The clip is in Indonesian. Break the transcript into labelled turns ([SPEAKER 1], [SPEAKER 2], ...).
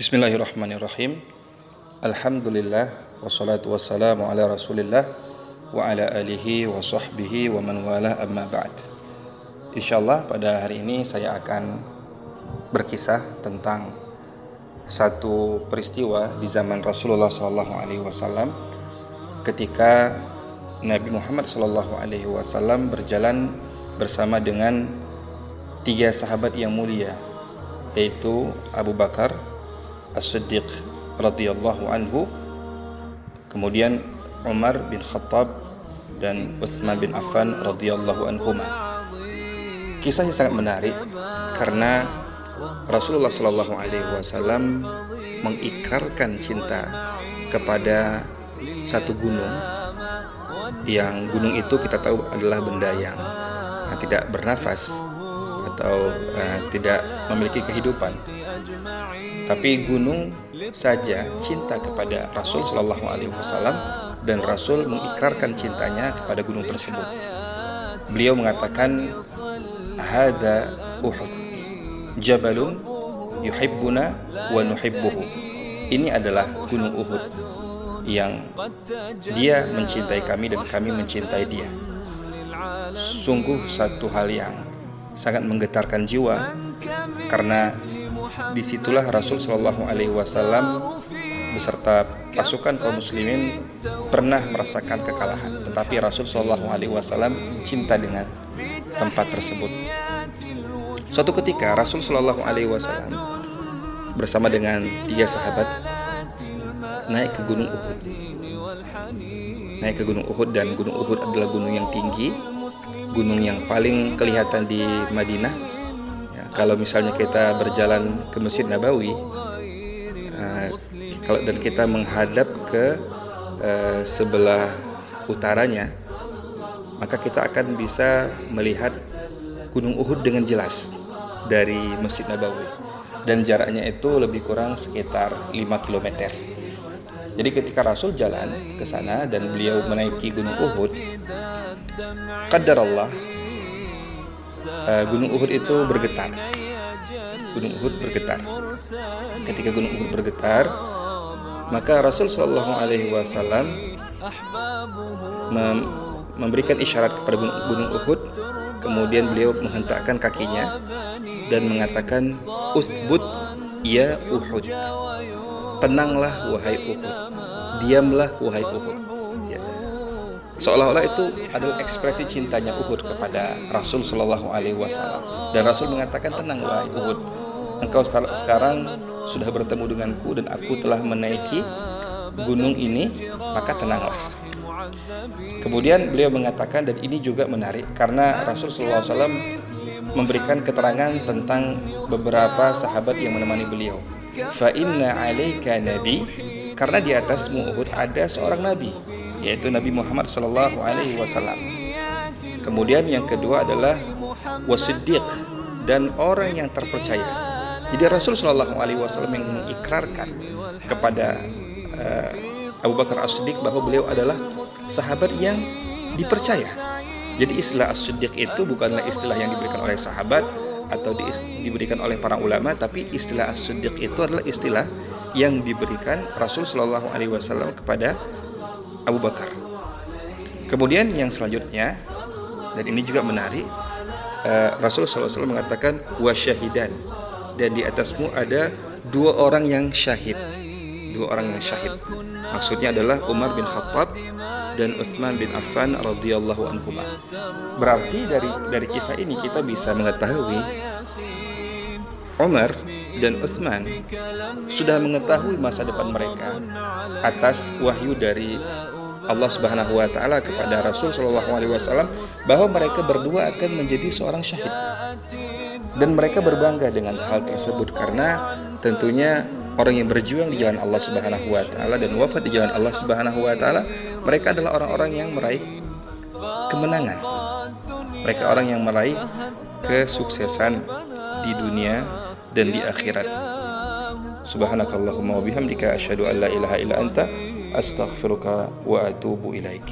[SPEAKER 1] Bismillahirrahmanirrahim. Alhamdulillah wassalatu wassalamu ala Rasulillah wa ala alihi wa sahbihi wa man wala amma ba'd. Insyaallah pada hari ini saya akan berkisah tentang satu peristiwa di zaman Rasulullah sallallahu alaihi wasallam ketika Nabi Muhammad sallallahu alaihi wasallam berjalan bersama dengan tiga sahabat yang mulia yaitu Abu Bakar, As-Siddiq radhiyallahu anhu, kemudian Umar bin Khattab dan Utsman bin Affan radhiyallahu anhu. Kisah yang sangat menarik karena Rasulullah Shallallahu alaihi wasallam mengikrarkan cinta kepada satu gunung yang gunung itu kita tahu adalah benda yang tidak bernafas atau uh, tidak memiliki kehidupan tapi gunung saja cinta kepada Rasul Shallallahu Alaihi Wasallam dan Rasul mengikrarkan cintanya kepada gunung tersebut. Beliau mengatakan, "Hada Uhud, jabalun yuhibbuna wa nuhibbuhu." Ini adalah gunung Uhud yang dia mencintai kami dan kami mencintai dia. Sungguh satu hal yang sangat menggetarkan jiwa karena di situlah Rasul Shallallahu Alaihi Wasallam beserta pasukan kaum muslimin pernah merasakan kekalahan, tetapi Rasul Shallallahu Alaihi Wasallam cinta dengan tempat tersebut. Suatu ketika Rasul Shallallahu Alaihi Wasallam bersama dengan tiga sahabat naik ke Gunung Uhud. Naik ke Gunung Uhud dan Gunung Uhud adalah gunung yang tinggi, gunung yang paling kelihatan di Madinah kalau misalnya kita berjalan ke Masjid Nabawi uh, kalau dan kita menghadap ke uh, sebelah utaranya maka kita akan bisa melihat Gunung Uhud dengan jelas dari Masjid Nabawi dan jaraknya itu lebih kurang sekitar 5 km. Jadi ketika Rasul jalan ke sana dan beliau menaiki Gunung Uhud, kadar Allah uh, Gunung Uhud itu bergetar. Gunung Uhud bergetar. Ketika Gunung Uhud bergetar, maka Rasul Shallallahu Alaihi Wasallam mem memberikan isyarat kepada gunung, Uhud. Kemudian beliau menghentakkan kakinya dan mengatakan, Usbut ya Uhud. Tenanglah wahai Uhud. Diamlah wahai Uhud seolah-olah itu adalah ekspresi cintanya Uhud kepada Rasul Shallallahu Alaihi Wasallam. Dan Rasul mengatakan tenang wahai Uhud engkau sekarang sudah bertemu denganku dan aku telah menaiki gunung ini maka tenanglah. Kemudian beliau mengatakan dan ini juga menarik karena Rasul Shallallahu Alaihi Wasallam memberikan keterangan tentang beberapa sahabat yang menemani beliau. Fa inna alaika nabi karena di atasmu Uhud ada seorang nabi yaitu Nabi Muhammad sallallahu alaihi wasallam. Kemudian yang kedua adalah wasiddiq dan orang yang terpercaya. Jadi Rasul sallallahu alaihi wasallam yang mengikrarkan kepada uh, Abu Bakar As-Siddiq bahwa beliau adalah sahabat yang dipercaya. Jadi istilah As-Siddiq itu bukanlah istilah yang diberikan oleh sahabat atau di, diberikan oleh para ulama, tapi istilah As-Siddiq itu adalah istilah yang diberikan Rasul Shallallahu Alaihi Wasallam kepada Abu Bakar. Kemudian yang selanjutnya dan ini juga menarik uh, Rasul SAW mengatakan wasyahidan dan di atasmu ada dua orang yang syahid. Dua orang yang syahid. Maksudnya adalah Umar bin Khattab dan Utsman bin Affan radhiyallahu anhu berarti dari dari kisah ini kita bisa mengetahui Umar dan Utsman sudah mengetahui masa depan mereka atas wahyu dari Allah Subhanahu wa taala kepada Rasul Shallallahu alaihi wasallam bahwa mereka berdua akan menjadi seorang syahid. Dan mereka berbangga dengan hal tersebut karena tentunya orang yang berjuang di jalan Allah Subhanahu wa taala dan wafat di jalan Allah Subhanahu wa taala, mereka adalah orang-orang yang meraih kemenangan. Mereka orang yang meraih kesuksesan di dunia dan di akhirat. Subhanakallahumma wa bihamdika asyhadu an la ilaha illa anta أستغفرك وأتوب إليك.